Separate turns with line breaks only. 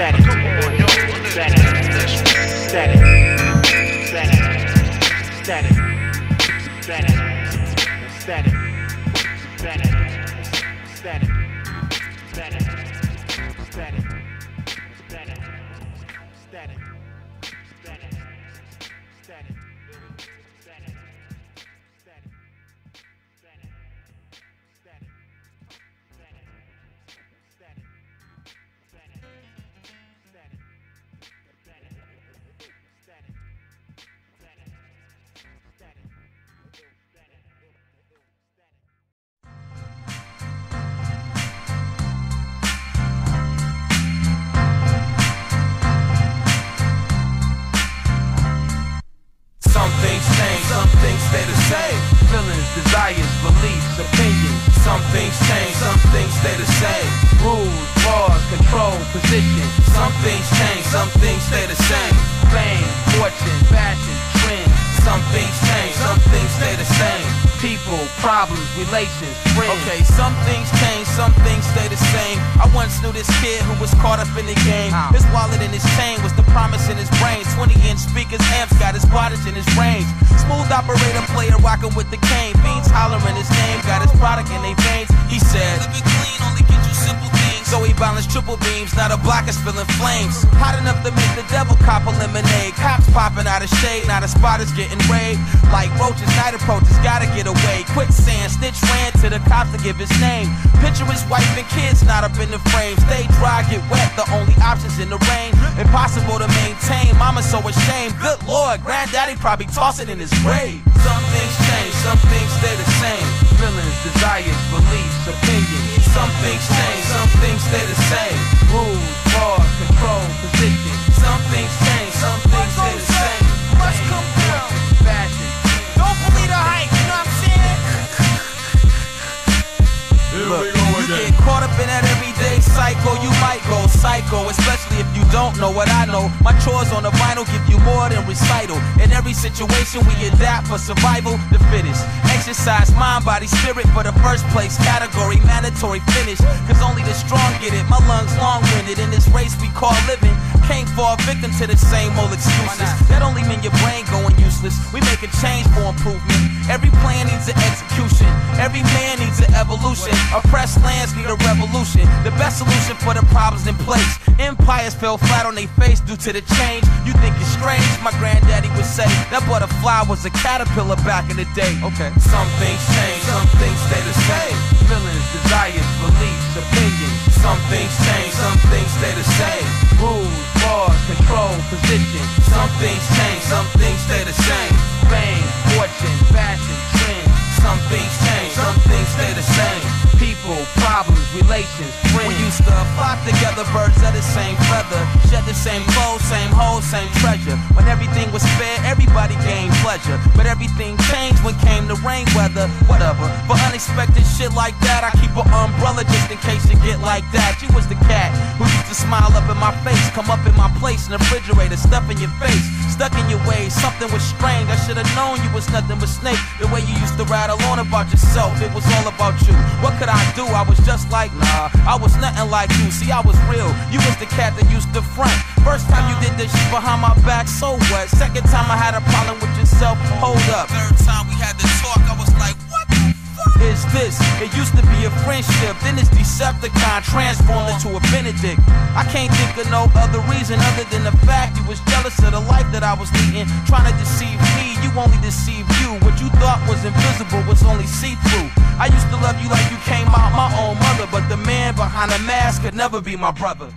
Static. Static. Static. Static. Static. Static. Static. Static. Static. Static. Static. Static. Static. Static. Static.
Position. Some things change, some things stay the same. Fame, fortune, fashion, trends. Some things change, some things stay the same. People, problems, relations, friends. Okay, some things change, some things stay the same. I once knew this kid who was caught up in the game. His wallet and his chain was the promise in his brain. 20 inch speakers, amps got his wattage in his range. Smooth operator player rocking with the cane. Beans hollering his name, got his product in triple beams, now the block is filling flames. Hot enough to make the devil cop a lemonade. Cops popping out of shade, now the spot is getting raid. Like roaches, night approaches, gotta get away. Quicksand, snitch ran to the cops to give his name. Picture his wife and kids not up in the frame. Stay dry, get wet, the only options in the rain. Impossible to maintain, mama's so ashamed. Good lord, granddaddy probably toss it in his grave. Some things change, some things stay the same. Feelings, desires, beliefs, opinions. Some things change, some things stay the same. Rules, laws, control, position. Some things change, some things stay the same. My chores on the vinyl give you more than recital. In every situation, we adapt for survival, the fittest. Exercise mind, body, spirit for the first place category, mandatory finish. Cause only the strong get it. My lungs long winded in this race we call living. Can't fall victim to the same old excuses. That only mean your brain going useless. We make a change for improvement. Every plan needs an execution. Every man needs an evolution. Oppressed lands need a revolution. The best solution for the problems in place. Empires fell flat on their face due to the change. You think it's strange? My granddaddy would say that butterfly was a caterpillar back in the day. Okay. Some things change, some things stay the same. Things change, some things stay the same. Fame, fortune, fashion, trends. Some things change, some things stay the same. People, problems, relations, friends. We used to flock together, birds of the same feather. Shed the same clothes, same hoes, same treasure. When everything was fair, everybody gained pleasure. But everything changed when came the rain weather. Whatever. For unexpected shit like that, I keep an umbrella just in case you get like that. You was the cat who used to smile up in my face, come up in my place in the refrigerator, stuff in your face, stuck in your ways. Something was strange. I should have known you was nothing but snake. The way you used to rattle on about yourself, it was all about you. What could I do? I was just like, nah, I was nothing like you. See, I was real. You was the cat that used to front. First time you did this shit behind my back, so what? Second time I had a problem with yourself, hold up. Third time we had to talk, I was like, what the fuck is this? It used to be a friendship, then it's Decepticon transformed into a Benedict. I can't think of no other reason other than the fact you was jealous of the life that I was leading, trying to deceive me. You only deceive you. What you thought was invisible was only see through. I used to love you like you came out my own mother, but the man behind the mask could never be my brother.